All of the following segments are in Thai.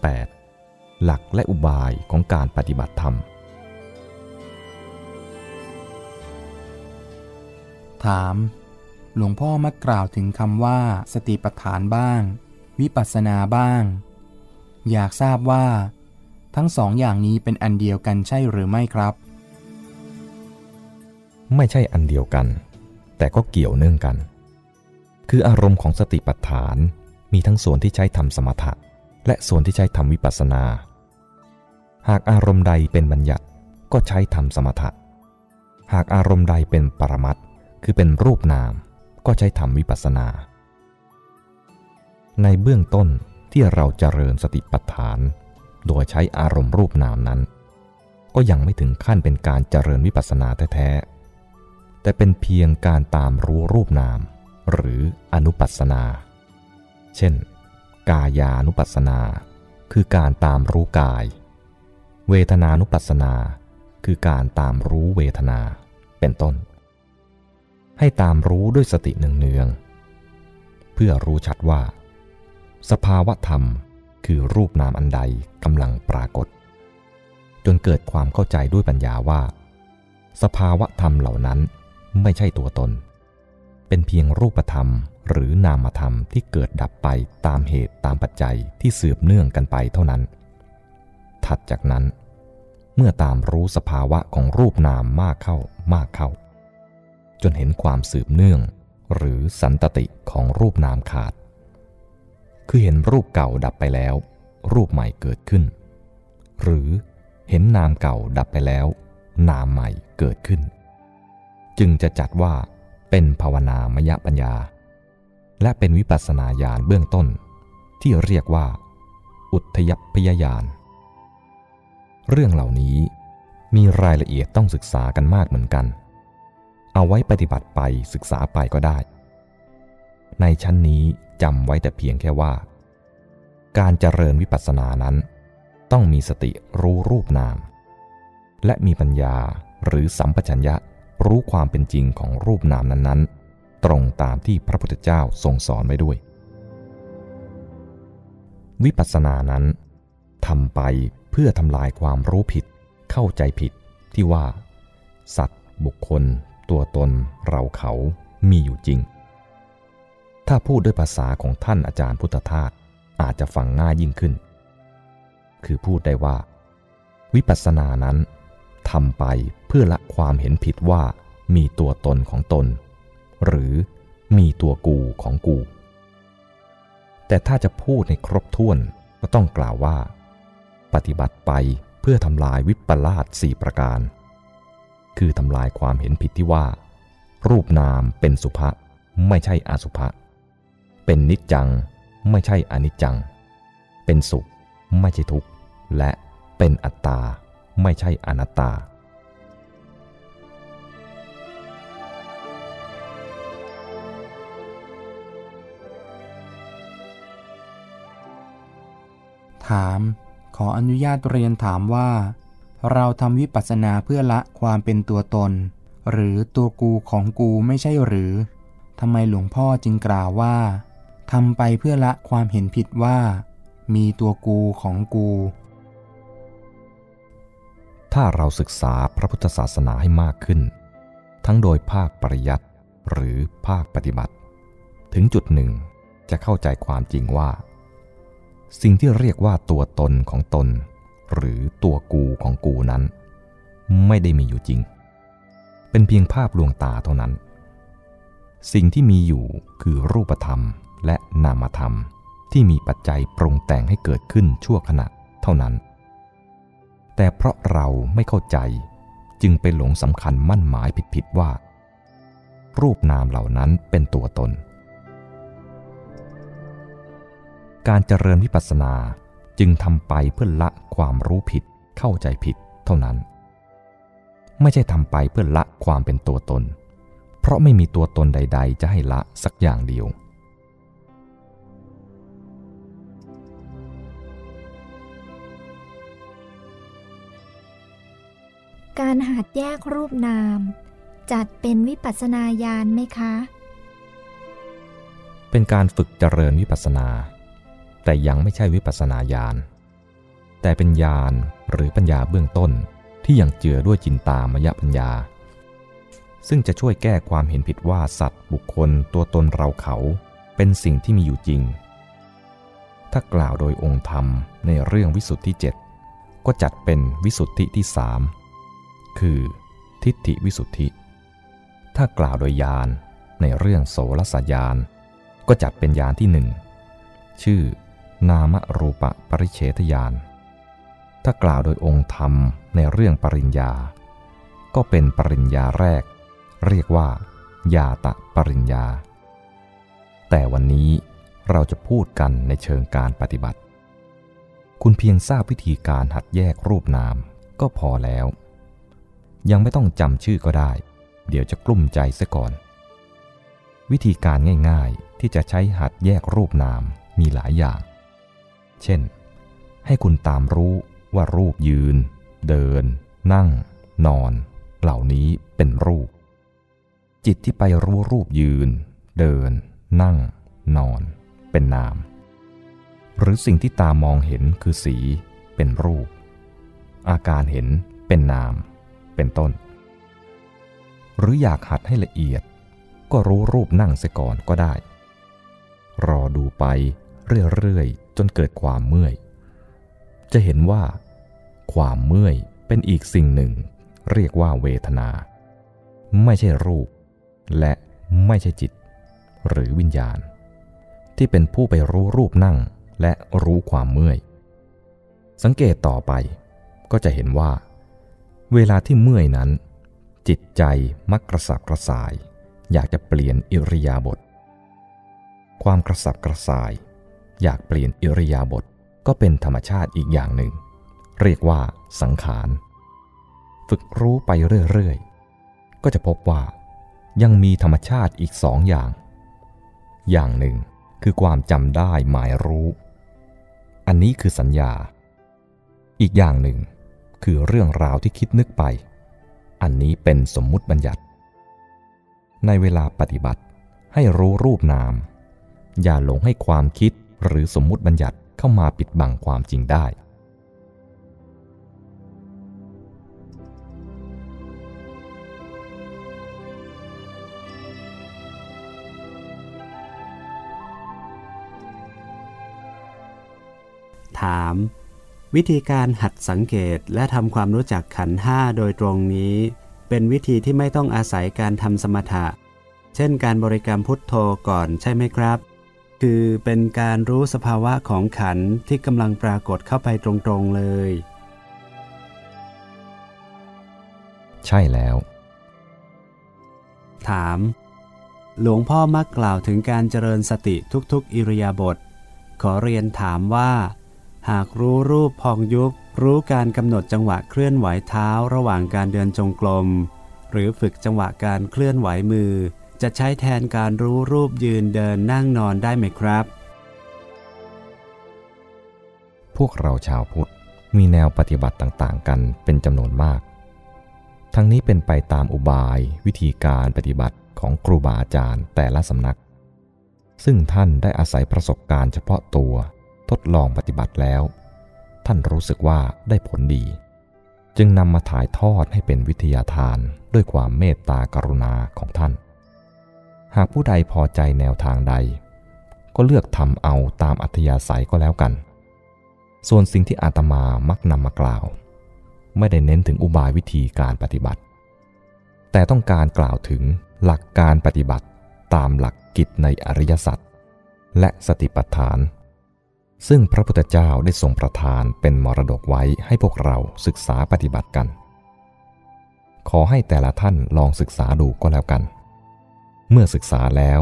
8. หลักและอุบายของการปฏิบัติธรรม ถาม หลวงพ่อมักกล่าวถึงคำว่าสติปัฏฐานบ้าง วิปัสสนาบ้าง อยากทราบว่า ทั้งสองอย่างนี้เป็นอันเดียวกันใช่หรือไม่ครับ ไม่ใช่อันเดียวกัน แต่ก็เกี่ยวเนื่องกัน คืออารมณ์ของสติปัฏฐานมีทั้งส่วนที่ใช้ทำสมถะ และส่วนที่ใช้ทำวิปัสสนา หากอารมณ์ใดเป็นบัญญัติก็ใช้ทำสมถะ หากอารมณ์ใดเป็นปรมัตคือเป็นรูปนาม ก็ใช้ทำวิปัสสนา ในเบื้องต้นที่เราเจริญสติปัฏฐาน โดยใช้อารมณ์รูปนามนั้น ก็ยังไม่ถึงขั้นเป็นการเจริญวิปัสสนาแท้ๆ แต่เป็นเพียงการตามรู้รูปนาม หรืออนุปัสสนา เช่น กายานุปัสสนา คือการตามรู้กาย เวทนานุปัสสนา คือการตามรู้เวทนา เป็นต้น ให้ตามรู้ด้วยสติเนืองๆเพื่อรู้ชัดว่า สภาวะธรรมคือรูปนามอันใดกำลังปรากฏ จนเกิดความเข้าใจด้วยปัญญาว่า สภาวะธรรมเหล่านั้นไม่ใช่ตัวตน เป็นเพียงรูปธรรม หรือนามธรรมที่เกิดดับไปตามเหตุตามปัจจัยที่สืบเนื่องกันไปเท่านั้น ถัดจากนั้น เมื่อตามรู้สภาวะของรูปนามมากเข้ามากเข้า จนเห็นความสืบเนื่อง หรือสันตติของรูปนามขาด คือเห็นรูปเก่าดับไปแล้ว รูปใหม่เกิดขึ้น หรือเห็นนามเก่าดับไปแล้ว นามใหม่เกิดขึ้น จึงจะจัดว่า เป็นภาวนามยปัญญา และเป็นวิปัสสนาญาณเบื้องต้น ที่เรียกว่า อุทยพยญาณเรื่องเหล่านี้มีรายละเอียดต้องศึกษากันมากเหมือนกัน เอาไว้ปฏิบัติไปศึกษาไปก็ได้ ในชั้นนี้จำไว้แต่เพียงแค่ว่า การเจริญวิปัสสนานั้น ต้องมีสติรู้รูปนาม และมีปัญญาหรือสัมปชัญญะ รู้ความเป็นจริงของรูปนามนั้นๆ ตรงตามที่พระพุทธเจ้าทรงสอนไว้ด้วย วิปัสสนานั้นทำไปเพื่อทำลายความรู้ผิด เข้าใจผิดที่ว่า สัตว์ บุคคล ตัวตน เราเขามีอยู่จริง ถ้าพูดด้วยภาษาของท่านอาจารย์พุทธทาสอาจจะฟังง่ายยิ่งขึ้น คือพูดได้ว่า วิปัสสนานั้นทำไป เพื่อละความเห็นผิดว่ามีตัวตนของตน หรือมีตัวกูของกู แต่ถ้าจะพูดในครบถ้วนก็ต้องกล่าวว่า ปฏิบัติไปเพื่อทำลายวิปลาสสี่ประการ คือทำลายความเห็นผิดที่ว่า รูปนามเป็นสุภะไม่ใช่อสุภะเป็นนิจจังไม่ใช่อนิจจัง เป็นสุข ไม่ใช่ทุกข์ และเป็นอัตตา ไม่ใช่อนัตตา ถาม ขออนุญาตเรียนถามว่า เราทำวิปัสสนาเพื่อละความเป็นตัวตน หรือตัวกูของกูไม่ใช่หรือทำไมหลวงพ่อจึงกล่าวว่าทำไปเพื่อละความเห็นผิดว่า มีตัวกูของกู ถ้าเราศึกษาพระพุทธศาสนาให้มากขึ้น ทั้งโดยภาคปริยัติหรือภาคปฏิบัติ ถึงจุดหนึ่งจะเข้าใจความจริงว่า สิ่งที่เรียกว่าตัวตนของตน หรือตัวกูของกูนั้น ไม่ได้มีอยู่จริง เป็นเพียงภาพลวงตาเท่านั้น สิ่งที่มีอยู่คือรูปธรรมและนามธรรมที่มีปัจจัยปรุงแต่งให้เกิดขึ้นชั่วขณะเท่านั้น แต่เพราะเราไม่เข้าใจจึงไปหลงสำคัญมั่นหมายผิดๆว่า รูปนามเหล่านั้นเป็นตัวตน การเจริญวิปัสสนาจึงทำไปเพื่อละความรู้ผิดเข้าใจผิดเท่านั้น ไม่ใช่ทำไปเพื่อละความเป็นตัวตน เพราะไม่มีตัวตนใด ๆ จะให้ละสักอย่างเดียว การหัดแยกรูปนาม จัดเป็นวิปัสสนาญาณไหมคะ เป็นการฝึกเจริญวิปัสสนา แต่ยังไม่ใช่วิปัสนาญาณ แต่เป็นญาณหรือปัญญาเบื้องต้นที่ยังเจือด้วยจินตามยปัญญา ซึ่งจะช่วยแก้ความเห็นผิดว่าสัตว์บุคคลตัวตนเราเขาเป็นสิ่งที่มีอยู่จริง ถ้ากล่าวโดยองค์ธรรมในเรื่องวิสุทธิเจ็ดก็จัดเป็นวิสุทธิที่สามคือ ทิฏฐิวิสุทธิ ถ้ากล่าวโดยญาณในเรื่องโสรสญาณก็จัดเป็นญาณที่หนึ่งชื่อ นามรูปปริเฉทญาณถ้ากล่าวโดยองค์ธรรมในเรื่องปริญญา ก็เป็นปริญญาแรก เรียกว่า ญาตะปริญญา แต่วันนี้เราจะพูดกันในเชิงการปฏิบัติ คุณเพียงทราบวิธีการหัดแยกรูปนามก็พอแล้ว ยังไม่ต้องจำชื่อก็ได้ เดี๋ยวจะกลุ้มใจซะก่อน วิธีการง่ายๆที่จะใช้หัดแยกรูปนามมีหลายอย่าง เช่น ให้คุณตามรู้ว่ารูปยืน เดิน นั่ง นอน เหล่านี้เป็นรูป จิตที่ไปรู้รูปยืน เดิน นั่ง นอน เป็นนาม หรือสิ่งที่ตามองเห็นคือสี เป็นรูป อาการเห็นเป็นนาม เป็นต้น หรืออยากหัดให้ละเอียด ก็รู้รูปนั่งเสียก่อนก็ได้ รอดูไปเรื่อยๆ จนเกิดความเมื่อย จะเห็นว่า ความเมื่อยเป็นอีกสิ่งหนึ่ง เรียกว่าเวทนา ไม่ใช่รูป และไม่ใช่จิต หรือวิญญาณ ที่เป็นผู้ไปรู้รูปนั่งและรู้ความเมื่อย สังเกตต่อไปก็จะเห็นว่า เวลาที่เมื่อยนั้น จิตใจมักกระสับกระส่าย อยากจะเปลี่ยนอิริยาบถความกระสับกระส่าย อยากเปลี่ยนอิริยาบถก็เป็นธรรมชาติอีกอย่างหนึ่ง เรียกว่าสังขาร ฝึกรู้ไปเรื่อยๆ ก็จะพบว่า ยังมีธรรมชาติอีกสองอย่าง อย่างหนึ่งคือความจำได้หมายรู้ อันนี้คือสัญญา อีกอย่างหนึ่งคือเรื่องราวที่คิดนึกไป อันนี้เป็นสมมุติบัญญัติ ในเวลาปฏิบัติให้รู้รูปนาม อย่าหลงให้ความคิด หรือสมมุติบัญญัติเข้ามาปิดบังความจริงได้ ถาม วิธีการหัดสังเกตและทำความรู้จักขันห้าโดยตรงนี้ เป็นวิธีที่ไม่ต้องอาศัยการทำสมถะ เช่นการบริกรรมพุทโธก่อนใช่ไหมครับ คือเป็นการรู้สภาวะของขันที่กำลังปรากฏเข้าไปตรงๆเลย ใช่แล้ว ถาม หลวงพ่อมักกล่าวถึงการเจริญสติทุกๆ อิริยาบถขอเรียนถามว่า หากรู้รูปพองยุบ รู้การกำหนดจังหวะเคลื่อนไหวเท้าระหว่างการเดินจงกรมหรือฝึกจังหวะการเคลื่อนไหวมือ จะใช้แทนการรู้รูปยืนเดินนั่งนอนได้ไหมครับ พวกเราชาวพุทธมีแนวปฏิบัติต่างๆ กันเป็นจำนวนมาก ทั้งนี้เป็นไปตามอุบายวิธีการปฏิบัติของครูบาอาจารย์แต่ละสำนัก ซึ่งท่านได้อาศัยประสบการณ์เฉพาะตัวทดลองปฏิบัติแล้ว ท่านรู้สึกว่าได้ผลดี จึงนำมาถ่ายทอดให้เป็นวิทยาทานด้วยความเมตตากรุณาของท่าน หากผู้ใดพอใจแนวทางใด ก็เลือกทำเอาตามอัธยาศัยก็แล้วกัน ส่วนสิ่งที่อาตมามักนำมากล่าว ไม่ได้เน้นถึงอุบายวิธีการปฏิบัติ แต่ต้องการกล่าวถึงหลักการปฏิบัติตามหลักกิจในอริยสัจและสติปัฏฐาน ซึ่งพระพุทธเจ้าได้ทรงประทานเป็นมรดกไว้ให้พวกเราศึกษาปฏิบัติกัน ขอให้แต่ละท่านลองศึกษาดูก็แล้วกัน เมื่อศึกษาแล้ว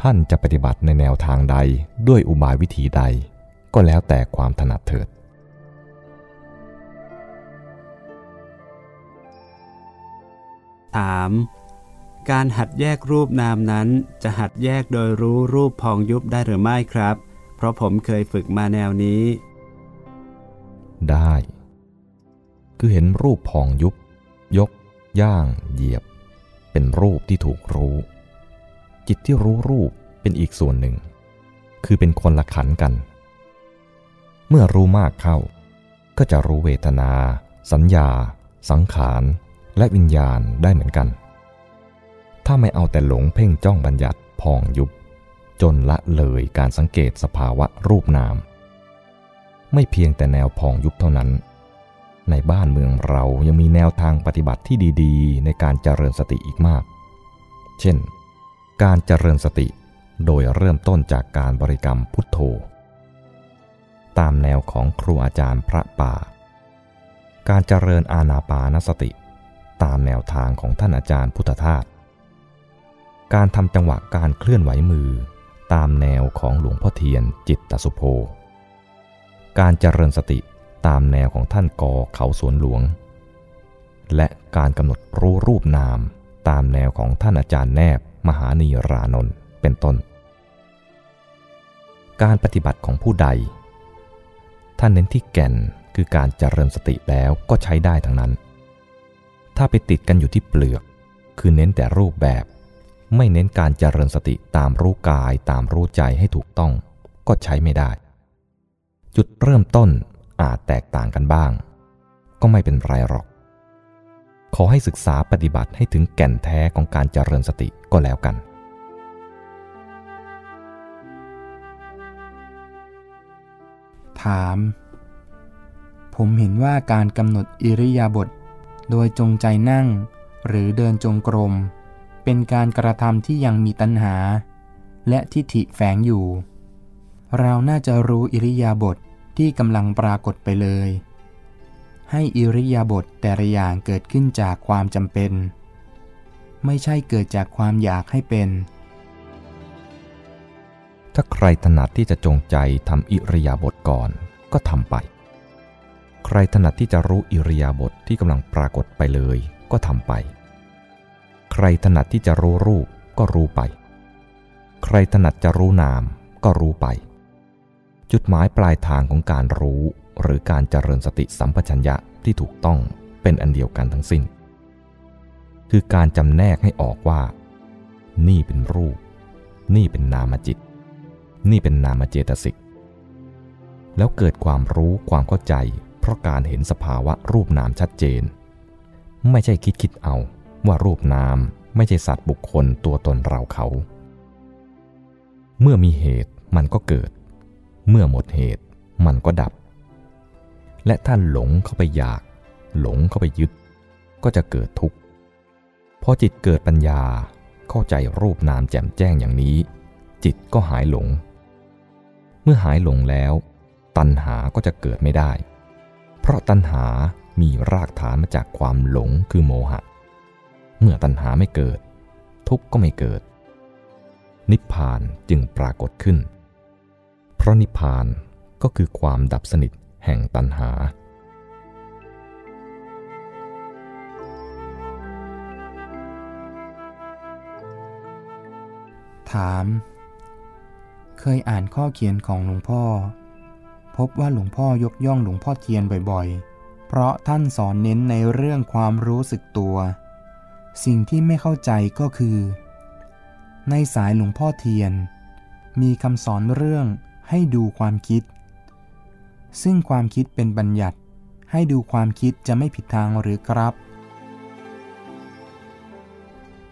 ท่านจะปฏิบัติในแนวทางใดด้วยอุบายวิธีใด ก็แล้วแต่ความถนัดเถิดถามการหัดแยกรูปนามนั้นจะหัดแยกโดยรู้รูปพองยุบได้หรือไม่ครับ เพราะผมเคยฝึกมาแนวนี้ ได้ คือเห็นรูปพองยุบ ยก ย่าง เหยียบ เป็นรูปที่ถูกรู้ จิตที่รู้รูปเป็นอีกส่วนหนึ่ง คือเป็นคนละขันกัน เมื่อรู้มากเข้า ก็จะรู้เวทนา สัญญา สังขารและวิญญาณได้เหมือนกัน ถ้าไม่เอาแต่หลงเพ่งจ้องบัญญัติพองยุบ จนละเลยการสังเกตสภาวะรูปนาม ไม่เพียงแต่แนวพองยุบเท่านั้น ในบ้านเมืองเรายังมีแนวทางปฏิบัติที่ดี ๆ ในการเจริญสติอีกมาก เช่น การเจริญสติโดยเริ่มต้นจากการบริกรรมพุทโธ ตามแนวของครูอาจารย์พระป่า การเจริญอาณาปานสติ ตามแนวทางของท่านอาจารย์พุทธทาส การทำจังหวะการเคลื่อนไหวมือ ตามแนวของหลวงพ่อเทียนจิตตสุโภ การเจริญสติตามแนวของท่านกอเขาสวนหลวง และการกำหนดรู้รูปนามตามแนวของท่านอาจารย์แนบ มหานีรานนท์เป็นต้น การปฏิบัติของผู้ใด ท่านเน้นที่แก่นคือการเจริญสติแล้วก็ใช้ได้ทั้งนั้น ถ้าไปติดกันอยู่ที่เปลือก คือเน้นแต่รูปแบบ ไม่เน้นการเจริญสติตามรู้กายตามรู้ใจให้ถูกต้อง ก็ใช้ไม่ได้ จุดเริ่มต้นอาจแตกต่างกันบ้าง ก็ไม่เป็นไรหรอก ขอให้ศึกษาปฏิบัติให้ถึงแก่นแท้ของการเจริญสติ ก็แล้วกัน ถาม ผมเห็นว่าการกำหนดอิริยาบถโดยจงใจนั่ง หรือเดินจงกรม เป็นการกระทำที่ยังมีตัณหา และทิฏฐิแฝงอยู่ เราน่าจะรู้อิริยาบถทที่กำลังปรากฏไปเลย ให้อิริยาบถแต่ละอย่างเกิดขึ้นจากความจำเป็น ไม่ใช่เกิดจากความอยากให้เป็น ถ้าใครถนัดที่จะจงใจทำอิริยาบถก่อนก็ทำไป ใครถนัดที่จะรู้อิริยาบถทที่กำลังปรากฏไปเลยก็ทำไป ใครถนัดที่จะรู้รูปก็รู้ไป ใครถนัดจะรู้นามก็รู้ไป จุดหมายปลายทางของการรู้ หรือการเจริญสติสัมปชัญญะที่ถูกต้องเป็นอันเดียวกันทั้งสิ้น คือการจำแนกให้ออกว่า นี่เป็นรูป นี่เป็นนามจิต นี่เป็นนามเจตสิก แล้วเกิดความรู้ความเข้าใจ เพราะการเห็นสภาวะรูปนามชัดเจน ไม่ใช่คิดคิดเอาว่ารูปนามไม่ใช่สัตว์บุคคลตัวตนเราเขา เมื่อมีเหตุมันก็เกิด เมื่อหมดเหตุมันก็ดับ และท่านหลงเข้าไปอยาก หลงเข้าไปยึด ก็จะเกิดทุกข์ พอจิตเกิดปัญญาเข้าใจรูปนามแจ่มแจ้งอย่างนี้ จิตก็หายหลง เมื่อหายหลงแล้ว ตัณหาก็จะเกิดไม่ได้ เพราะตัณหามีรากฐานมาจากความหลงคือโมหะ เมื่อตัณหาไม่เกิด ทุกข์ก็ไม่เกิด นิพพานจึงปรากฏขึ้น เพราะนิพพานก็คือความดับสนิทแห่งตัณหา ถาม เคยอ่านข้อเขียนของหลวงพ่อ พบว่าหลวงพ่อยกย่องหลวงพ่อเทียนบ่อยๆ เพราะท่านสอนเน้นในเรื่องความรู้สึกตัว สิ่งที่ไม่เข้าใจก็คือ ในสายหลวงพ่อเทียน มีคำสอนเรื่องให้ดูความคิด ซึ่งความคิดเป็นบัญญัติ ให้ดูความคิดจะไม่ผิดทางหรือครับ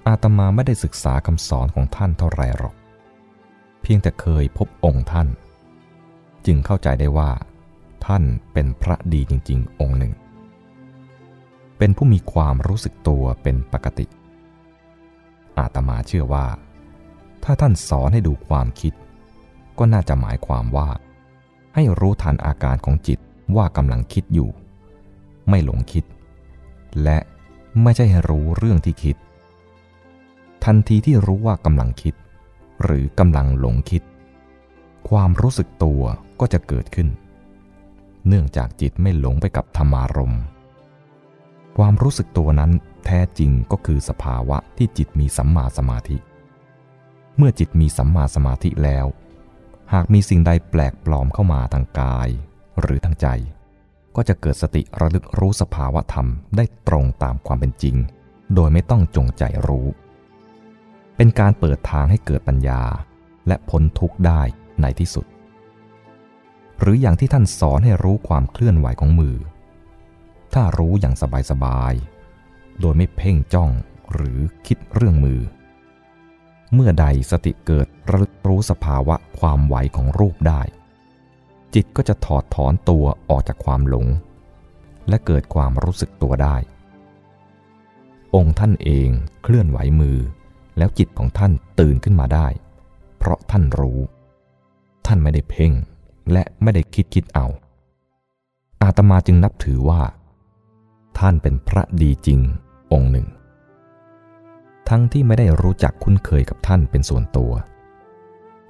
อาตมาไม่ได้ศึกษาคำสอนของท่านเท่าไรหรอก เพียงแต่เคยพบองค์ท่าน จึงเข้าใจได้ว่า ท่านเป็นพระดีจริง ๆ องค์หนึ่ง เป็นผู้มีความรู้สึกตัวเป็นปกติ อาตมาเชื่อว่า ถ้าท่านสอนให้ดูความคิด ก็น่าจะหมายความว่า ให้รู้ทันอาการของจิตว่ากำลังคิดอยู่ ไม่หลงคิด และไม่ใช่ให้รู้เรื่องที่คิด ทันทีที่รู้ว่ากำลังคิด หรือกำลังหลงคิด ความรู้สึกตัวก็จะเกิดขึ้น เนื่องจากจิตไม่หลงไปกับธรรมารมณ์ ความรู้สึกตัวนั้นแท้จริงก็คือสภาวะที่จิตมีสัมมาสมาธิ เมื่อจิตมีสัมมาสมาธิแล้ว หากมีสิ่งใดแปลกปลอมเข้ามาทางกาย หรือทางใจ ก็จะเกิดสติระลึกรู้สภาวะธรรมได้ตรงตามความเป็นจริง โดยไม่ต้องจงใจรู้ เป็นการเปิดทางให้เกิดปัญญา และพ้นทุกข์ได้ในที่สุด หรืออย่างที่ท่านสอนให้รู้ความเคลื่อนไหวของมือ ถ้ารู้อย่างสบายๆ โดยไม่เพ่งจ้องหรือคิดเรื่องมือ เมื่อใดสติเกิดระลึกรู้สภาวะความไหวของรูปได้ จิตก็จะถอดถอนตัวออกจากความหลง และเกิดความรู้สึกตัวได้ องค์ท่านเองเคลื่อนไหวมือ แล้วจิตของท่านตื่นขึ้นมาได้ เพราะท่านรู้ ท่านไม่ได้เพ่ง และไม่ได้คิดคิดเอา อาตมาจึงนับถือว่า ท่านเป็นพระดีจริงองค์หนึ่ง ทั้งที่ไม่ได้รู้จักคุ้นเคยกับท่านเป็นส่วนตัว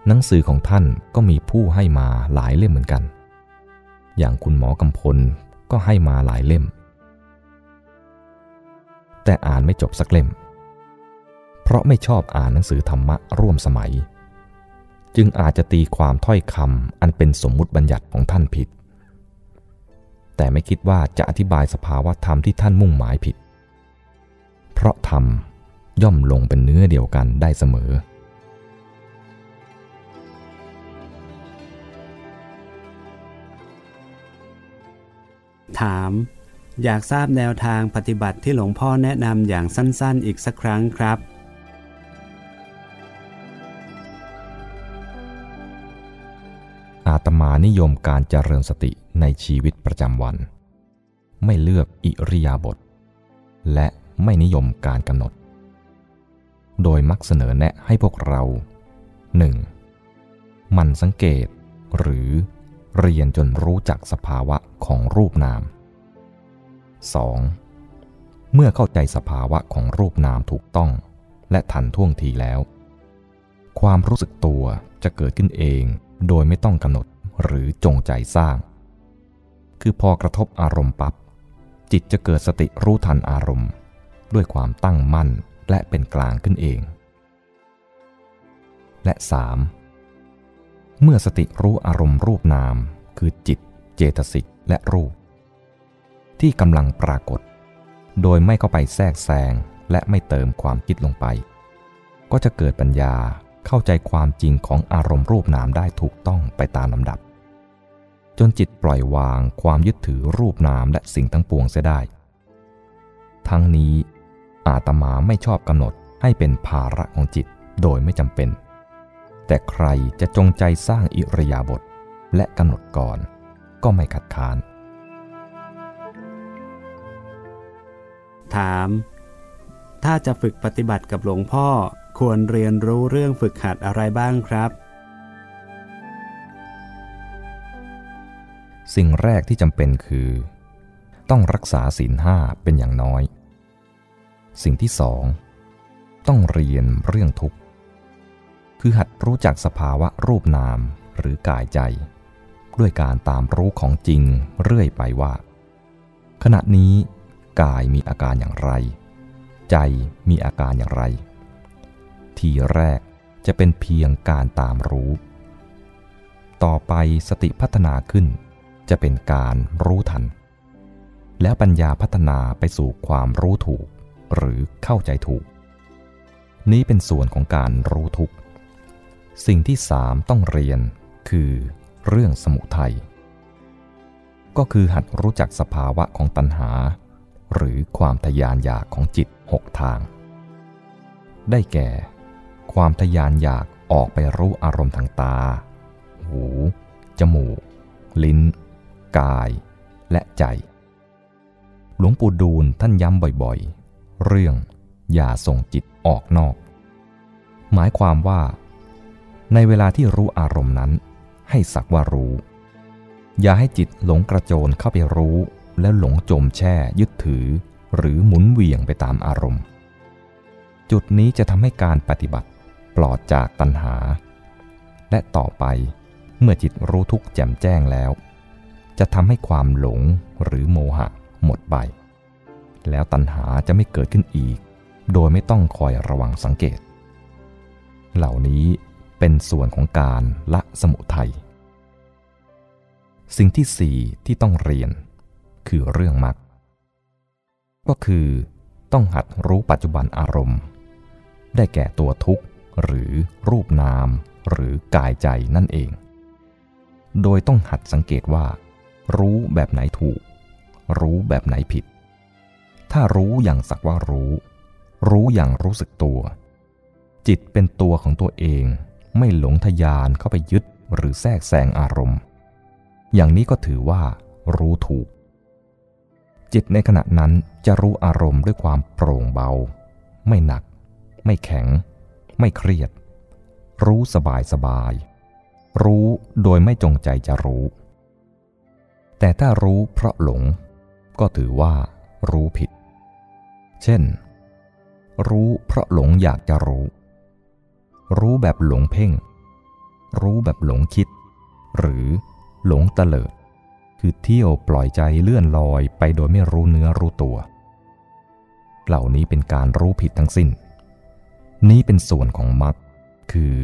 หนังสือของท่านก็มีผู้ให้มาหลายเล่มเหมือนกัน อย่างคุณหมอกำพลก็ให้มาหลายเล่ม แต่อ่านไม่จบสักเล่ม เพราะไม่ชอบอ่านหนังสือธรรมะร่วมสมัย จึงอาจจะตีความถ้อยคำอันเป็นสมมุติบัญญัติของท่านผิด แต่ไม่คิดว่าจะอธิบายสภาวะธรรมที่ท่านมุ่งหมายผิด เพราะธรรมย่อมลงเป็นเนื้อเดียวกันได้เสมอ ถามอยากทราบแนวทางปฏิบัติที่หลวงพ่อแนะนำอย่างสั้นๆ อีกสักครั้งครับ นิยมการเจริญสติในชีวิตประจำวัน ไม่เลือกอิริยาบถและไม่นิยมการกำหนด โดยมักเสนอแนะให้พวกเรา 1. มันสังเกตหรือเรียนจนรู้จักสภาวะของรูปนาม 2. เมื่อเข้าใจสภาวะของรูปนามถูกต้อง และทันท่วงทีแล้ว ความรู้สึกตัวจะเกิดขึ้นเองโดยไม่ต้องกำหนด หรือจงใจสร้าง คือพอกระทบอารมณ์ปับ๊บจิตจะเกิดสติรู้ทันอารมณ์ ด้วยความตั้งมั่นและเป็นกลางขึ้นเอง และ 3. เมื่อสติรู้อารมณ์รูปนาม คือจิต เจตสิกและรูป ที่กำลังปรากฏ โดยไม่เข้าไปแทรกแซงและไม่เติมความคิดลงไป ก็จะเกิดปัญญาเข้าใจความจริงของอารมณ์รูปนามได้ถูกต้องไปตามลำดับ จนจิตปล่อยวางความยึดถือรูปนามและสิ่งทั้งปวงเสียได้ ทั้งนี้อาตมาไม่ชอบกำหนดให้เป็นภาระของจิตโดยไม่จำเป็น แต่ใครจะจงใจสร้างอิริยาบถและกำหนดก่อนก็ไม่ขัดขาน ถาม ถ้าจะฝึกปฏิบัติกับหลวงพ่อควรเรียนรู้เรื่องฝึกหัดอะไรบ้างครับ สิ่งแรกที่จำเป็นคือ ต้องรักษาศีลห้าเป็นอย่างน้อย สิ่งที่สองต้องเรียนเรื่องทุกข์ คือหัดรู้จักสภาวะรูปนามหรือกายใจ ด้วยการตามรู้ของจริงเรื่อยไปว่า ขณะนี้กายมีอาการอย่างไร ใจมีอาการอย่างไร ทีแรกจะเป็นเพียงการตามรู้ ต่อไปสติพัฒนาขึ้น จะเป็นการรู้ทัน แล้วปัญญาพัฒนาไปสู่ความรู้ถูก หรือเข้าใจถูก นี้เป็นส่วนของการรู้ทุกสิ่งที่สามต้องเรียนคือเรื่องสมุทัยก็คือหัดรู้จักสภาวะของตัณหา หรือความทยานอยากของจิตหกทาง ได้แก่ ความทยานอยากออกไปรู้อารมณ์ทางตา หู จมูก ลิ้น กายและใจ หลวงปู่ดูลท่านย้ำบ่อยๆ เรื่องอย่าส่งจิตออกนอก หมายความว่า ในเวลาที่รู้อารมณ์นั้น ให้สักว่ารู้ อย่าให้จิตหลงกระโจนเข้าไปรู้ แล้วหลงจมแช่ยึดถือ หรือหมุนเวียงไปตามอารมณ์ จุดนี้จะทำให้การปฏิบัติปลอดจากตัณหา และต่อไปเมื่อจิตรู้ทุกแจ่มแจ้งแล้ว จะทำให้ความหลงหรือโมหะหมดไป แล้วตัณหาจะไม่เกิดขึ้นอีก โดยไม่ต้องคอยระวังสังเกต เหล่านี้เป็นส่วนของการละสมุทัย สิ่งที่สี่ที่ต้องเรียน คือเรื่องมรรค ก็คือต้องหัดรู้ปัจจุบันอารมณ์ ได้แก่ตัวทุกข์หรือรูปนาม หรือกายใจนั่นเอง โดยต้องหัดสังเกตว่า รู้แบบไหนถูก รู้แบบไหนผิด ถ้ารู้อย่างสักว่ารู้ รู้อย่างรู้สึกตัว จิตเป็นตัวของตัวเอง ไม่หลงทยานเข้าไปยึดหรือแทรกแซงอารมณ์ อย่างนี้ก็ถือว่า รู้ถูก จิตในขณะนั้นจะรู้อารมณ์ด้วยความโปร่งเบา ไม่หนัก ไม่แข็ง ไม่เครียด รู้สบายสบาย รู้โดยไม่จงใจจะรู้ แต่ถ้ารู้เพราะหลง ก็ถือว่ารู้ผิด เช่น รู้เพราะหลงอยากจะรู้ รู้แบบหลงเพ่ง รู้แบบหลงคิด หรือหลงเตลิด คือเที่ยวปล่อยใจเลื่อนลอยไปโดยไม่รู้เนื้อรู้ตัว เหล่านี้เป็นการรู้ผิดทั้งสิ้น นี้เป็นส่วนของมรรคคือ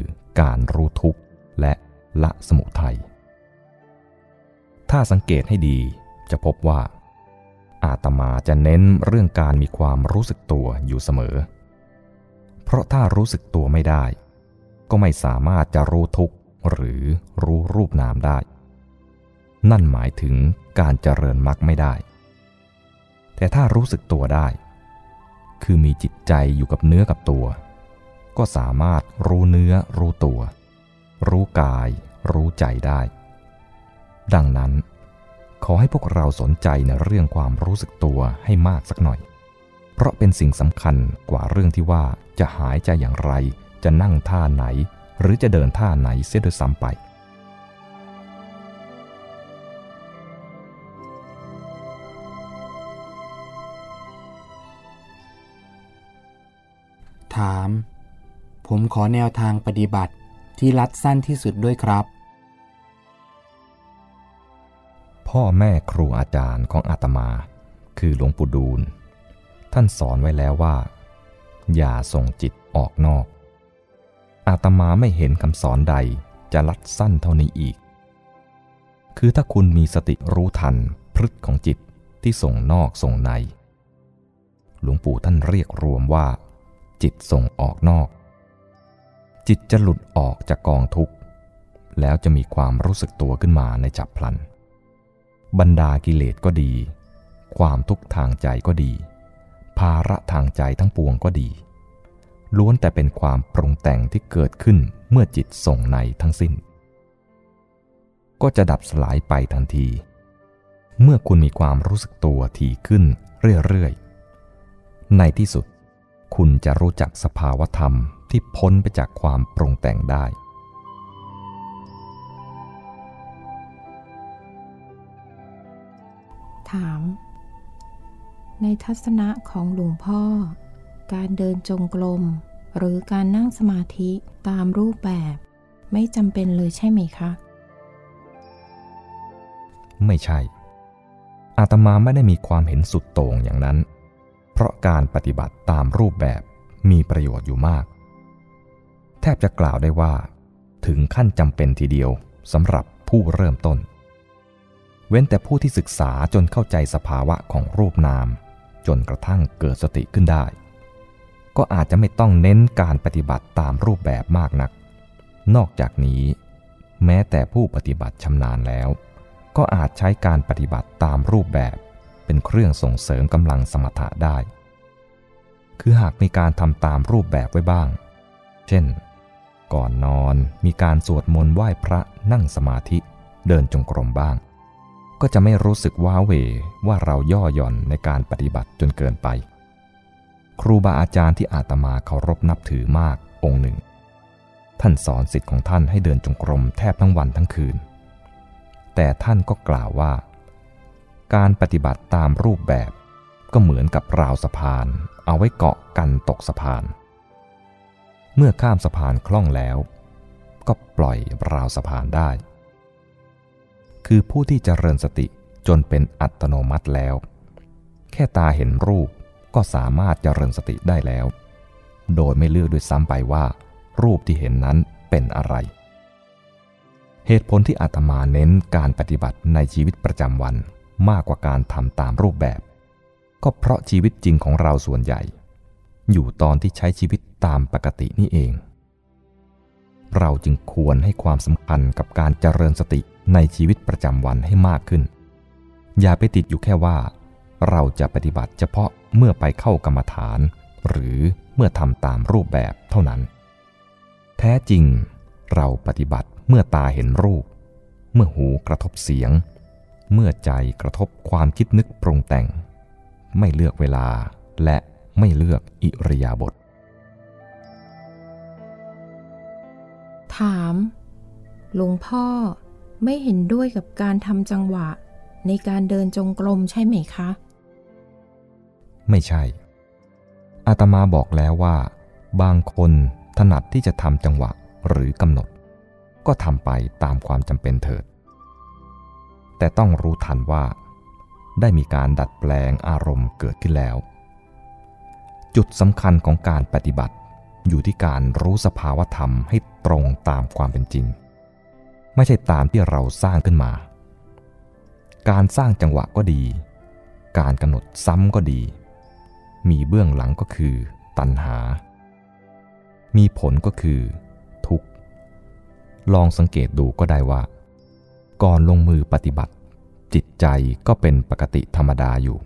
การรู้ทุกข์และละสมุทัย ถ้าสังเกตให้ดีจะพบว่า อาตมาจะเน้นเรื่องการมีความรู้สึกตัวอยู่เสมอ เพราะถ้ารู้สึกตัวไม่ได้ ก็ไม่สามารถจะรู้ทุกข์หรือรู้รูปนามได้ นั่นหมายถึงการเจริญมรรคไม่ได้ แต่ถ้ารู้สึกตัวได้ คือมีจิตใจอยู่กับเนื้อกับตัว ก็สามารถรู้เนื้อรู้ตัว รู้กาย รู้ใจได้ ดังนั้น ขอให้พวกเราสนใจในเรื่องความรู้สึกตัวให้มากสักหน่อย เพราะเป็นสิ่งสำคัญกว่าเรื่องที่ว่าจะหายใจอย่างไร จะนั่งท่าไหน หรือจะเดินท่าไหนเสียด้วยซ้ำไปถาม ผมขอแนวทางปฏิบัติที่รัดสั้นที่สุดด้วยครับ พ่อแม่ครูอาจารย์ของอาตมา คือหลวงปู่ดูล ท่านสอนไว้แล้วว่า อย่าส่งจิตออกนอก อาตมาไม่เห็นคำสอนใดจะลัดสั้นเท่านี้อีก คือถ้าคุณมีสติรู้ทันพฤตของจิตที่ส่งนอกส่งใน หลวงปู่ท่านเรียกรวมว่า จิตส่งออกนอก จิตจะหลุดออกจากกองทุกข์ แล้วจะมีความรู้สึกตัวขึ้นมาในจับพลัน บรรดากิเลสก็ดี ความทุกข์ทางใจก็ดี ภาระทางใจทั้งปวงก็ดี ล้วนแต่เป็นความปรุงแต่งที่เกิดขึ้นเมื่อจิตส่งในทั้งสิ้น ก็จะดับสลายไปทันที เมื่อคุณมีความรู้สึกตัวถี่ขึ้นเรื่อยๆ ในที่สุดคุณจะรู้จักสภาวธรรมที่พ้นไปจากความปรุงแต่งได้ ถาม ในทัศนะของหลวงพ่อ การเดินจงกรมหรือการนั่งสมาธิตามรูปแบบ ไม่จำเป็นเลยใช่ไหมคะ ไม่ใช่ อาตมาไม่ได้มีความเห็นสุดโต่งอย่างนั้น เพราะการปฏิบัติตามรูปแบบมีประโยชน์อยู่มาก แทบจะกล่าวได้ว่า ถึงขั้นจำเป็นทีเดียวสำหรับผู้เริ่มต้น ว้นแต่ผู้ที่ศึกษาจนเข้าใจสภาวะของรูปนาม จนกระทั่งเกิดสติขึ้นได้ ก็อาจจะไม่ต้องเน้นการปฏิบัติตามรูปแบบมากนัก นอกจากนี้ แม้แต่ผู้ปฏิบัติชำนาญแล้ว ก็อาจใช้การปฏิบัติตามรูปแบบ เป็นเครื่องส่งเสริมกำลังสมถะได้ คือหากมีการทำตามรูปแบบไว้บ้าง เช่น ก่อนนอนมีการสวดมนต์ไหว้พระนั่งสมาธิเดินจงกรมบ้าง ก็จะไม่รู้สึกว้าเหวว่าเราย่อหย่อนในการปฏิบัติจนเกินไป ครูบาอาจารย์ที่อาตมาเคารพนับถือมากองค์หนึ่ง ท่านสอนสิทธิ์ของท่านให้เดินจงกรมแทบทั้งวันทั้งคืน แต่ท่านก็กล่าวว่า การปฏิบัติตามรูปแบบก็เหมือนกับราวสะพาน เอาไว้เกาะกันตกสะพาน เมื่อข้ามสะพานคล่องแล้ว ก็ปล่อยราวสะพานได้ คือผู้ที่เจริญสติจนเป็นอัตโนมัติแล้ว แค่ตาเห็นรูปก็สามารถเจริญสติได้แล้ว โดยไม่เลือกด้วยซ้ำไปว่า รูปที่เห็นนั้นเป็นอะไร เหตุผลที่อาตมาเน้นการปฏิบัติในชีวิตประจำวันมากกว่าการทำตามรูปแบบ ก็เพราะชีวิตจริงของเราส่วนใหญ่ อยู่ตอนที่ใช้ชีวิตตามปกตินี่เอง เราจึงควรให้ความสำคัญกับการเจริญสติ ในชีวิตประจำวันให้มากขึ้น อย่าไปติดอยู่แค่ว่า เราจะปฏิบัติเฉพาะเมื่อไปเข้ากรรมฐาน หรือเมื่อทำตามรูปแบบเท่านั้น แท้จริงเราปฏิบัติเมื่อตาเห็นรูป เมื่อหูกระทบเสียง เมื่อใจกระทบความคิดนึกปรุงแต่ง ไม่เลือกเวลาและไม่เลือกอิริยาบถถามหลวงพ่อ ไม่เห็นด้วยกับการทำจังหวะ ในการเดินจงกรมใช่ไหมคะ ไม่ใช่ อาตมาบอกแล้วว่า บางคนถนัดที่จะทำจังหวะหรือกำหนด ก็ทำไปตามความจำเป็นเถิด แต่ต้องรู้ทันว่า ได้มีการดัดแปลงอารมณ์เกิดขึ้นแล้ว จุดสำคัญของการปฏิบัติอยู่ที่การรู้สภาวธรรมให้ตรงตามความเป็นจริง ไม่ใช่ตามที่เราสร้างขึ้นมา การสร้างจังหวะก็ดี การกำหนดซ้ำก็ดี มีเบื้องหลังก็คือ ตัณหา มีผลก็คือ ทุกข์ ลองสังเกตดูก็ได้ว่า ก่อนลงมือปฏิบัติ จิตใจก็เป็นปกติธรรมดาอยู่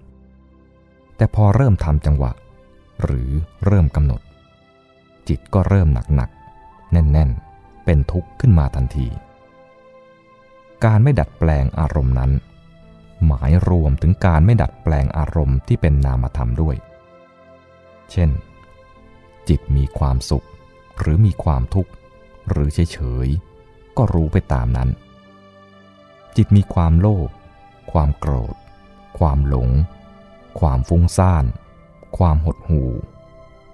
แต่พอเริ่มทำจังหวะ หรือเริ่มกำหนด จิตก็เริ่มหนักๆแน่น ๆ เป็นทุกข์ขึ้นมาทันที การไม่ดัดแปลงอารมณ์นั้น หมายรวมถึงการไม่ดัดแปลงอารมณ์ที่เป็นนามธรรมด้วย เช่น จิตมีความสุข หรือมีความทุกข์ หรือเฉยๆก็รู้ไปตามนั้น จิตมีความโลภความโกรธ ความหลง ความฟุ้งซ่าน ความหดหู่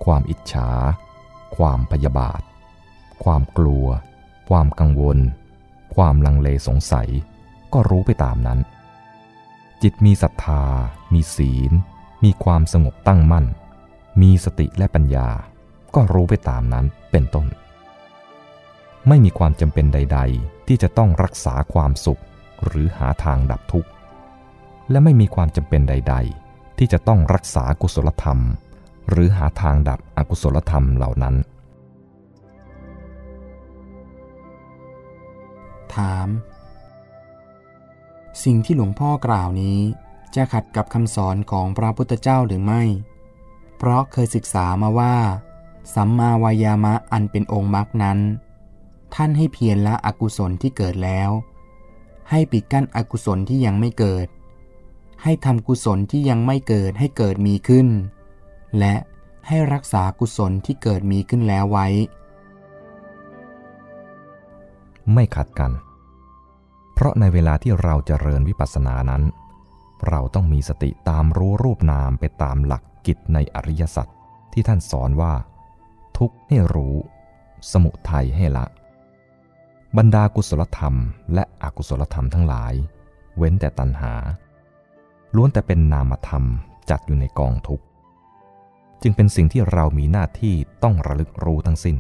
ความอิจฉา ความพยาบาท ความกลัว ความกังวล ความลังเลสงสัย ก็รู้ไปตามนั้น จิตมีศรัทธา มีศีล มีความสงบตั้งมั่น มีสติและปัญญา ก็รู้ไปตามนั้นเป็นต้น ไม่มีความจำเป็นใด ๆ ที่จะต้องรักษาความสุข หรือหาทางดับทุกข์ และไม่มีความจำเป็นใด ๆ ที่จะต้องรักษากุศลธรรม หรือหาทางดับอกุศลธรรมเหล่านั้น ถาม สิ่งที่หลวงพ่อกล่าวนี้จะขัดกับคำสอนของพระพุทธเจ้าหรือไม่ เพราะเคยศึกษามาว่า สัมมาวายามะอันเป็นองค์มรรคนั้น ท่านให้เพียรละอกุศลที่เกิดแล้ว ให้ปิดกั้นอกุศลที่ยังไม่เกิด ให้ทำกุศลที่ยังไม่เกิดให้เกิดมีขึ้น และให้รักษากุศลที่เกิดมีขึ้นแล้วไว้ ไม่ขัดกัน เพราะในเวลาที่เราจเจริญวิปัสสนานั้น เราต้องมีสติตามรู้รูปนามไปตามหลักกิจในอริยสัจที่ท่านสอนว่า ทุกข์ให้รู้ สมุทัยให้ละ บรรดากุศลธรรม และอกุศลธรรมทั้งหลาย เว้นแต่ตัณหา ล้วนแต่เป็นนามธรรมจัดอยู่ในกองทุกข์ จึงเป็นสิ่งที่เรามีหน้าที่ต้องระลึกรู้ทั้งสิ้น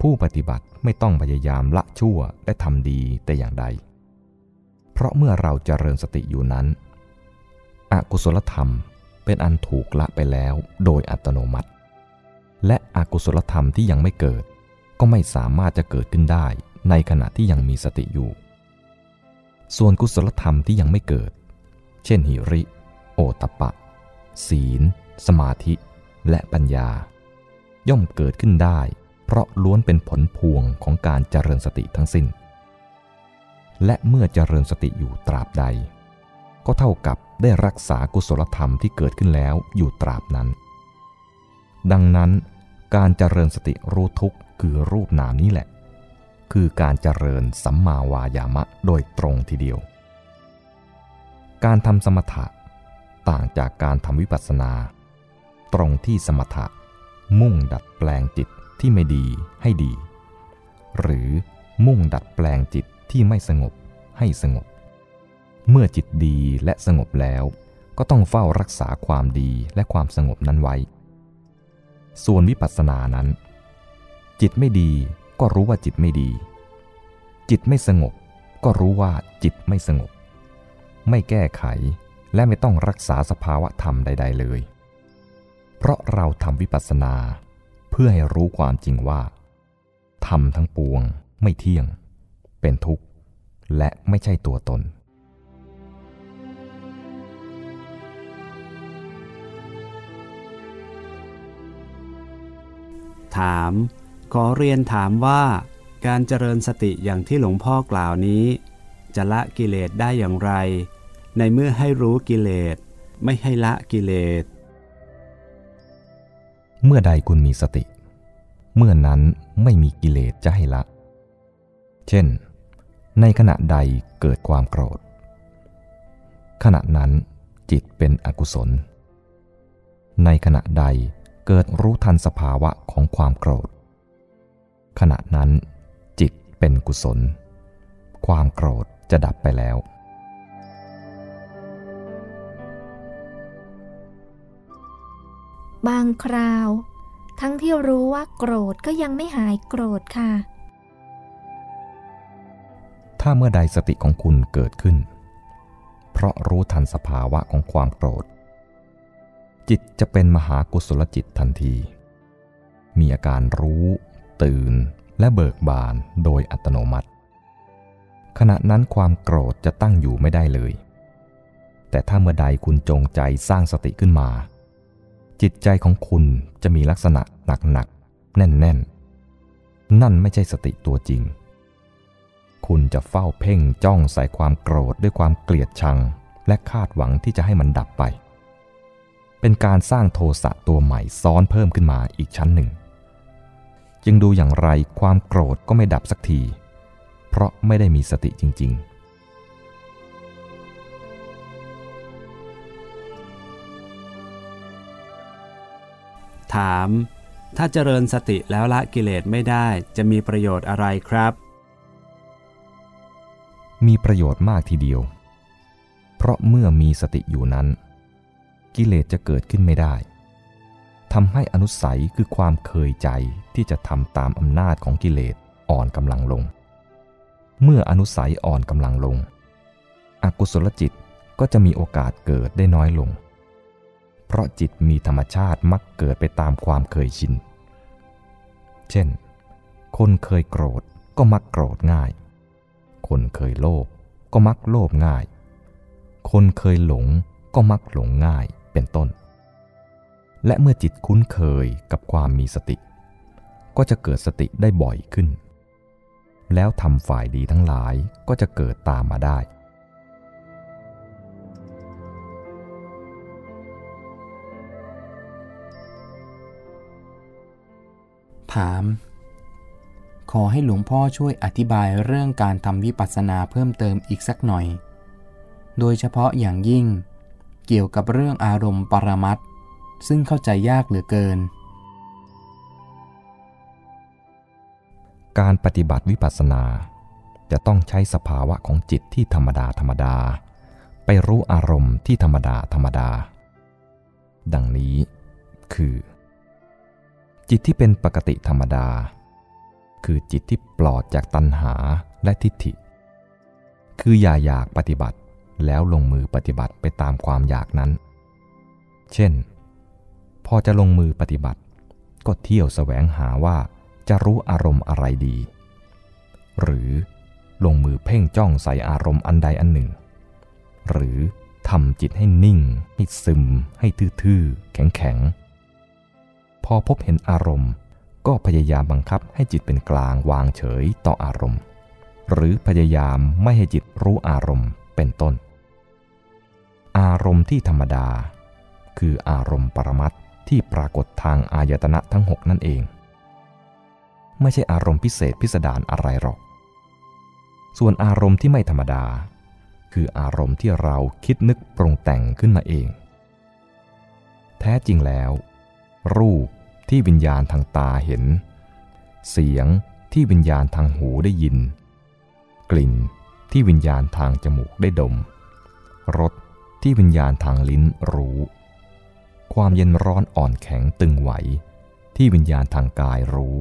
ผู้ปฏิบัติไม่ต้องพยายามละชั่วและทำดีแต่อย่างใด เพราะเมื่อเราจเจริญสติอยู่นั้นอกุศลธรรมเป็นอันถูกละไปแล้วโดยอัตโนมัติ และอกุศลธรรมที่ยังไม่เกิด ก็ไม่สามารถจะเกิดขึ้นได้ในขณะที่ยังมีสติอยู่ ส่วนกุศลธรรมที่ยังไม่เกิด เช่นหิริ โอตปะ ศีล สมาธิ และปัญญา ย่อมเกิดขึ้นได้ เพราะล้วนเป็นผลพวงของการเจริญสติทั้งสิ้น และเมื่อเจริญสติอยู่ตราบใด ก็เท่ากับได้รักษากุศลธรรมที่เกิดขึ้นแล้วอยู่ตราบนั้น ดังนั้น การเจริญสติรู้ทุกข์คือรูปนามนี้แหละ คือการเจริญสัมมาวายามะโดยตรงทีเดียว การทำสมถะต่างจากการทำวิปัสสนา ตรงที่สมถะมุ่งดัดแปลงจิต ที่ไม่ดีให้ดี หรือมุ่งดัดแปลงจิตที่ไม่สงบให้สงบ เมื่อจิตดีและสงบแล้ว ก็ต้องเฝ้ารักษาความดีและความสงบนั้นไว้ ส่วนวิปัสสนานั้น จิตไม่ดีก็รู้ว่าจิตไม่ดี จิตไม่สงบก็รู้ว่าจิตไม่สงบ ไม่แก้ไขและไม่ต้องรักษาสภาวะธรรมใด ๆ เลย เพราะเราทำวิปัสสนา เพื่อให้รู้ความจริงว่าธรรมทั้งปวงไม่เที่ยงเเป็นทุกข์ และไม่ใช่ตัวตน ถาม ขอเรียนถามว่า การเจริญสติอย่างที่หลวงพ่อกล่าวนี้ จะละกิเลสได้อย่างไร ในเมื่อให้รู้กิเลส ไม่ให้ละกิเลส เมื่อใดคุณมีสติ เมื่อนั้นไม่มีกิเลสจะให้ละ เช่น ในขณะใดเกิดความโกรธ ขณะนั้นจิตเป็นอกุศล ในขณะใดเกิดรู้ทันสภาวะของความโกรธ ขณะนั้นจิตเป็นกุศล ความโกรธจะดับไปแล้ว บางคราว ทั้งที่รู้ว่าโกรธก็ยังไม่หายโกรธค่ะ ถ้าเมื่อใดสติของคุณเกิดขึ้น เพราะรู้ทันสภาวะของความโกรธ จิตจะเป็นมหากุศลจิตทันที มีอาการรู้ ตื่นและเบิกบานโดยอัตโนมัติ ขณะนั้นความโกรธจะตั้งอยู่ไม่ได้เลย แต่ถ้าเมื่อใดคุณจงใจสร้างสติขึ้นมา จิตใจของคุณจะมีลักษณะหนักๆ แน่นๆ นั่นไม่ใช่สติตัวจริง คุณจะเฝ้าเพ่งจ้องใส่ความโกรธด้วยความเกลียดชัง และคาดหวังที่จะให้มันดับไป เป็นการสร้างโทสะตัวใหม่ซ้อนเพิ่มขึ้นมาอีกชั้นหนึ่ง จึงดูอย่างไรความโกรธก็ไม่ดับสักที เพราะไม่ได้มีสติจริง ๆ ถาม ถ้าเจริญสติแล้วละกิเลสไม่ได้จะมีประโยชน์อะไรครับ มีประโยชน์มากทีเดียว เพราะเมื่อมีสติอยู่นั้น กิเลสจะเกิดขึ้นไม่ได้ทำให้อนุสัยคือความเคยใจที่จะทำตามอำนาจของกิเลสอ่อนกำลังลง เมื่ออนุสัยอ่อนกำลังลง อกุศลจิตก็จะมีโอกาสเกิดได้น้อยลง เพราะจิตมีธรรมชาติมักเกิดไปตามความเคยชิน เช่น คนเคยโกรธก็มักโกรธง่าย คนเคยโลภก็มักโลภง่าย คนเคยหลงก็มักหลงง่ายเป็นต้น และเมื่อจิตคุ้นเคยกับความมีสติ ก็จะเกิดสติได้บ่อยขึ้น แล้วทำฝ่ายดีทั้งหลายก็จะเกิดตามมาได้ ถาม ขอให้หลวงพ่อช่วยอธิบายเรื่องการทำวิปัสสนาเพิ่มเติมอีกสักหน่อย โดยเฉพาะอย่างยิ่ง เกี่ยวกับเรื่องอารมณ์ปรมัตถ์ซึ่งเข้าใจยากเหลือเกิน การปฏิบัติวิปัสสนาจะต้องใช้สภาวะของจิตที่ธรรมดาธรรมดา ไปรู้อารมณ์ที่ธรรมดาธรรมดา ดังนี้คือ จิตที่เป็นปกติธรรมดา คือจิตที่ปลอดจากตัณหาและทิฏฐิ คืออย่าอยากปฏิบัติแล้วลงมือปฏิบัติไปตามความอยากนั้น เช่น พอจะลงมือปฏิบัติ ก็เที่ยวแสวงหาว่าจะรู้อารมณ์อะไรดี หรือลงมือเพ่งจ้องใส่อารมณ์อันใดอันหนึ่ง หรือทำจิตให้นิ่ง ให้ซึม ให้ทื่อๆ แข็งๆ พอพบเห็นอารมณ์ ก็พยายามบังคับให้จิตเป็นกลางวางเฉยต่ออารมณ์ หรือพยายามไม่ให้จิตรู้อารมณ์เป็นต้น อารมณ์ที่ธรรมดา คืออารมณ์ปรมัตที่ปรากฏทางอายตนะทั้งหกนั่นเอง ไม่ใช่อารมณ์พิเศษพิสดารอะไรหรอก ส่วนอารมณ์ที่ไม่ธรรมดา คืออารมณ์ที่เราคิดนึกปรุงแต่งขึ้นมาเอง แท้จริงแล้ว รูป ที่วิญญาณทางตาเห็น เสียงที่วิญญาณทางหูได้ยิน กลิ่นที่วิญญาณทางจมูกได้ดม รสที่วิญญาณทางลิ้นรู้ ความเย็นร้อนอ่อนแข็งตึงไหว ที่วิญญาณทางกายรู้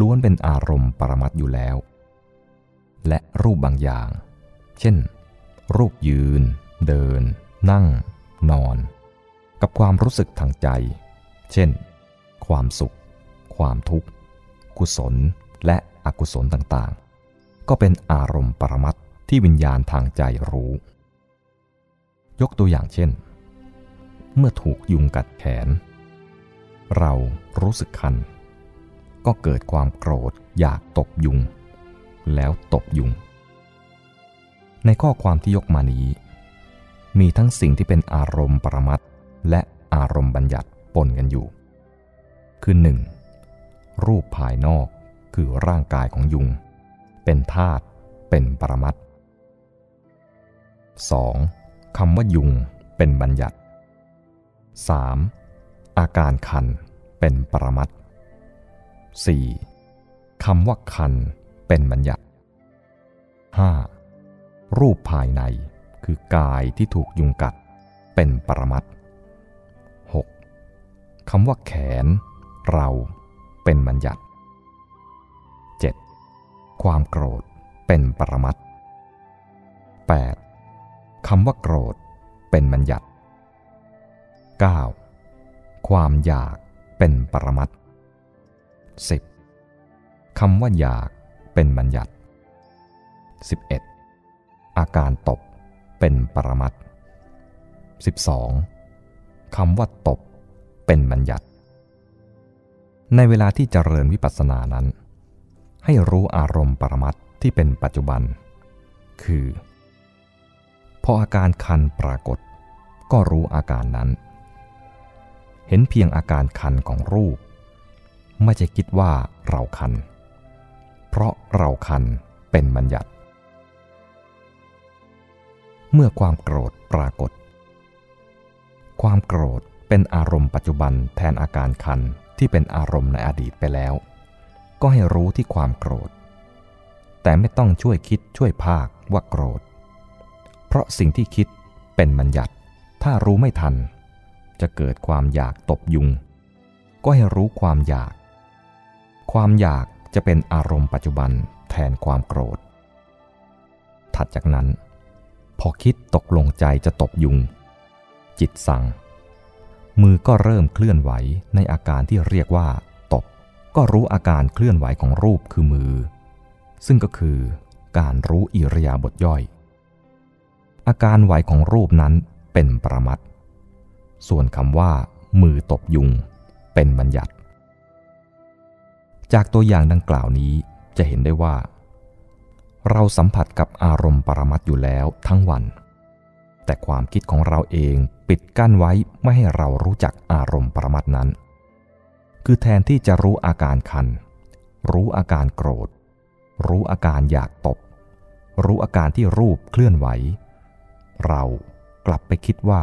ล้วนเป็นอารมณ์ปรมัตอยู่แล้ว และรูปบางอย่าง เช่น รูปยืน เดิน นั่ง นอน กับความรู้สึกทางใจ เช่น ความสุข ความทุกข์ กุศล และอกุศลต่างๆ ก็เป็นอารมณ์ปรมัตที่วิญญาณทางใจรู้ ยกตัวอย่างเช่น เมื่อถูกยุงกัดแขน เรารู้สึกคัน ก็เกิดความโกรธอยากตบยุง แล้วตบยุง ในข้อความที่ยกมานี้ มีทั้งสิ่งที่เป็นอารมณ์ปรมัตและอารมณ์บัญญัติปนกันอยู่ คือหนึ่งรูปภายนอกคือร่างกายของยุง เป็นธาตุเป็นปรมัต 2. คำว่ายุงเป็นบัญญัติ 3. อาการคันเป็นปรมัต 4. คำว่าคันเป็นบัญญัติ 5. รูปภายในคือกายที่ถูกยุงกัดเป็นปรมัต 6. คำว่าแขน เราเป็นบัญญัติ 7. ความโกรธเป็นปรมัต 8. คำว่าโกรธเป็นบัญญัติ 9. ความอยากเป็นปรมัต 10. คำว่าอยากเป็นบัญญัติ 11. อาการตบเป็นปรมัต 12. คำว่าตบเป็นบัญญัติ ในเวลาที่เจริญวิปัสสนานั้น ให้รู้อารมณ์ปรมัตที่เป็นปัจจุบัน คือ พออาการคันปรากฏ ก็รู้อาการนั้น เห็นเพียงอาการคันของรูป ไม่ใช่คิดว่าเราคัน เพราะเราคันเป็นบัญญัติ เมื่อความโกรธปรากฏ ความโกรธเป็นอารมณ์ปัจจุบันแทนอาการคัน ที่เป็นอารมณ์ในอดีตไปแล้ว ก็ให้รู้ที่ความโกรธ แต่ไม่ต้องช่วยคิดช่วยภาคว่าโกรธ เพราะสิ่งที่คิดเป็นบัญญัติ ถ้ารู้ไม่ทัน จะเกิดความอยากตบยุง ก็ให้รู้ความอยาก ความอยากจะเป็นอารมณ์ปัจจุบันแทนความโกรธ ถัดจากนั้น พอคิดตกลงใจจะตบยุง จิตสั่ง มือก็เริ่มเคลื่อนไหวในอาการที่เรียกว่าตบ ก็รู้อาการเคลื่อนไหวของรูปคือมือ ซึ่งก็คือการรู้อิริยาบถย่อย อาการไหวของรูปนั้นเป็นประมัดส่วนคำว่า มือตบยุง เป็นบัญญัติ จากตัวอย่างดังกล่าวนี้จะเห็นได้ว่า เราสัมผัสกับอารมณ์ปรมัตอยู่แล้วทั้งวัน แต่ความคิดของเราเองปิดกั้นไว้ไม่ให้เรารู้จักอารมณ์ประมัตนั้น คือแทนที่จะรู้อาการคัน รู้อาการโกรธ รู้อาการอยากตบ รู้อาการที่รูปเคลื่อนไหว เรากลับไปคิดว่า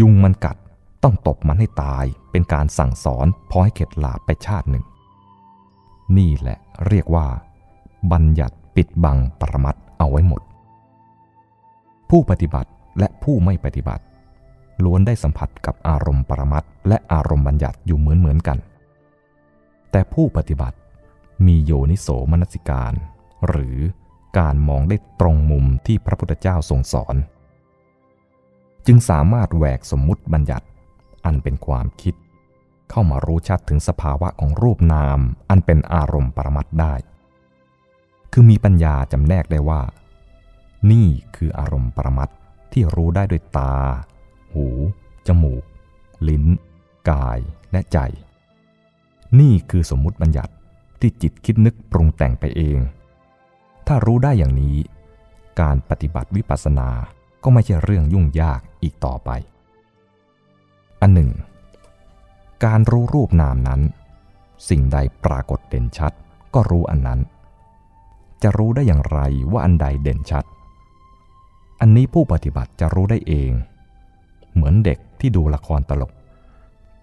ยุงมันกัดต้องตบมันให้ตายเป็นการสั่งสอนพอให้เข็ดหลาบไปชาติหนึ่ง นี่แหละเรียกว่า บัญญัติปิดบังปรมัตเอาไว้หมด ผู้ปฏิบัติ และผู้ไม่ปฏิบัติ ล้วนได้สัมผัสกับอารมณ์ปรมัตและอารมณ์บัญญัติอยู่เหมือนเหมือนกัน แต่ผู้ปฏิบัติมีโยนิโสมนสิการ หรือการมองได้ตรงมุมที่พระพุทธเจ้าทรงสอน จึงสามารถแหวกสมมุติบัญญัติ อันเป็นความคิด เข้ามารู้ชัดถึงสภาวะของรูปนาม อันเป็นอารมณ์ปรมัตได้ คือมีปัญญาจำแนกได้ว่า นี่คืออารมณ์ปรมัต ที่รู้ได้ด้วยตา หู จมูก ลิ้น กายและใจ นี่คือสมมุติบัญญัติที่จิตคิดนึกปรุงแต่งไปเอง ถ้ารู้ได้อย่างนี้ การปฏิบัติวิปัสสนาก็ไม่ใช่เรื่องยุ่งยากอีกต่อไป อันหนึ่ง การรู้รูปนามนั้น สิ่งใดปรากฏเด่นชัดก็รู้อันนั้น จะรู้ได้อย่างไรว่าอันใดเด่นชัด อันนี้ผู้ปฏิบัติจะรู้ได้เอง เหมือนเด็กที่ดูละครตลก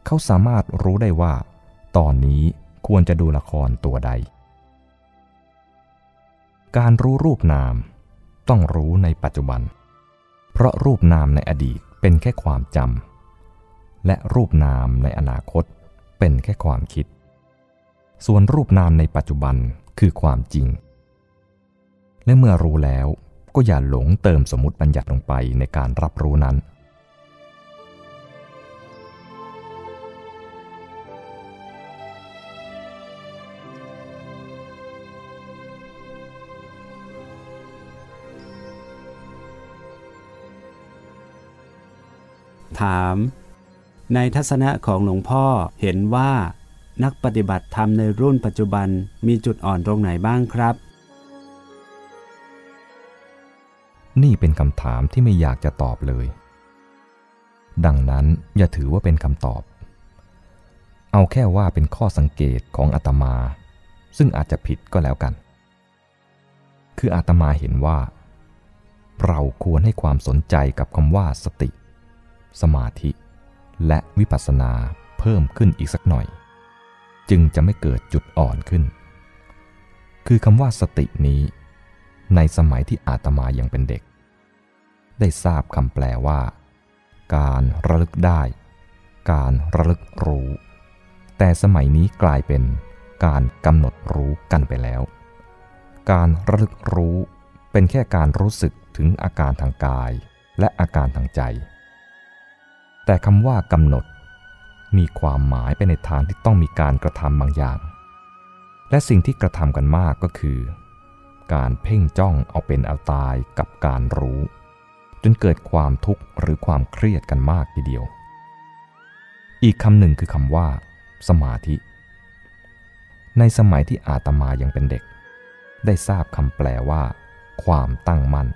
เขาสามารถรู้ได้ว่า ตอนนี้ควรจะดูละครตัวใด การรู้รูปนาม ต้องรู้ในปัจจุบัน เพราะรูปนามในอดีตเป็นแค่ความจำและรูปนามในอนาคตเป็นแค่ความคิด ส่วนรูปนามในปัจจุบันคือความจริง และเมื่อรู้แล้ว ก็อย่าหลงเติมสมมติบัญญัติลงไปในการรับรู้นั้น ถาม ในทัศนะของหลวงพ่อเห็นว่านักปฏิบัติธรรมในรุ่นปัจจุบันมีจุดอ่อนตรงไหนบ้างครับ นี่เป็นคำถามที่ไม่อยากจะตอบเลย ดังนั้นอย่าถือว่าเป็นคำตอบ เอาแค่ว่าเป็นข้อสังเกตของอาตมา ซึ่งอาจจะผิดก็แล้วกัน คืออาตมาเห็นว่า เราควรให้ความสนใจกับคำว่าสติ สมาธิ และวิปัสสนาเพิ่มขึ้นอีกสักหน่อย จึงจะไม่เกิดจุดอ่อนขึ้น คือคำว่าสตินี้ ในสมัยที่อาตมายังเป็นเด็ก ได้ทราบคำแปลว่า การระลึกได้ การระลึกรู้ แต่สมัยนี้กลายเป็นการกำหนดรู้กันไปแล้ว การระลึกรู้เป็นแค่การรู้สึกถึงอาการทางกายและอาการทางใจ แต่คำว่ากำหนด มีความหมายไปในทางที่ต้องมีการกระทำบางอย่าง และสิ่งที่กระทำกันมากก็คือ การเพ่งจ้องเอาเป็นเอาตายกับการรู้ จนเกิดความทุกข์หรือความเครียดกันมากทีเดียว อีกคำหนึ่งคือคำว่า สมาธิ ในสมัยที่อาตมายังเป็นเด็ก ได้ทราบคำแปลว่า ความตั้งมั่น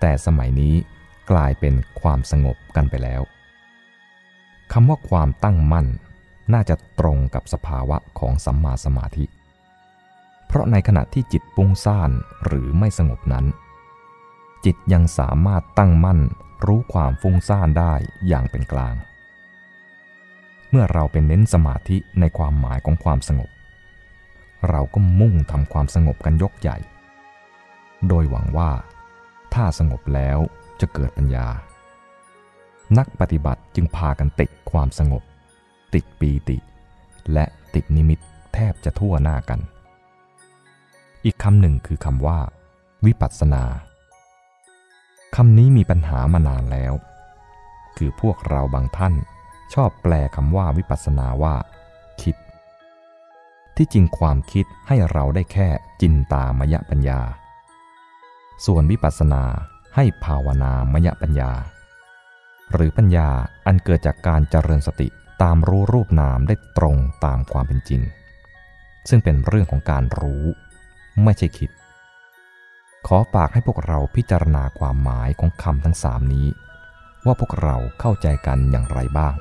แต่สมัยนี้กลายเป็นความสงบกันไปแล้วคำว่าความตั้งมั่น น่าจะตรงกับสภาวะของสัมมาสมาธิ เพราะในขณะที่จิตปุ้งซ่านหรือไม่สงบนั้น จิตยังสามารถตั้งมั่นรู้ความฟุ้งซ่านได้อย่างเป็นกลาง เมื่อเราเป็นเน้นสมาธิในความหมายของความสงบ เราก็มุ่งทำความสงบกันยกใหญ่ โดยหวังว่า ถ้าสงบแล้วจะเกิดปัญญา นักปฏิบัติจึงพากันติดความสงบ ติดปีติ และติดนิมิตแทบจะทั่วหน้ากัน อีกคำหนึ่งคือคำว่า วิปัสสนาคำนี้มีปัญหามานานแล้ว คือพวกเราบางท่านชอบแปลคำว่าวิปัสสนาว่า คิด ที่จริงความคิดให้เราได้แค่จินตามยปัญญา ส่วนวิปัสสนาให้ภาวนามยปัญญา หรือปัญญาอันเกิดจากการเจริญสติตามรู้รูปนามได้ตรงตามความเป็นจริง ซึ่งเป็นเรื่องของการรู้ ไม่ใช่คิด ขอฝากให้พวกเราพิจารณาความหมายของคำทั้งสามนี้ ว่าพวกเราเข้าใจกันอย่างไรบ้าง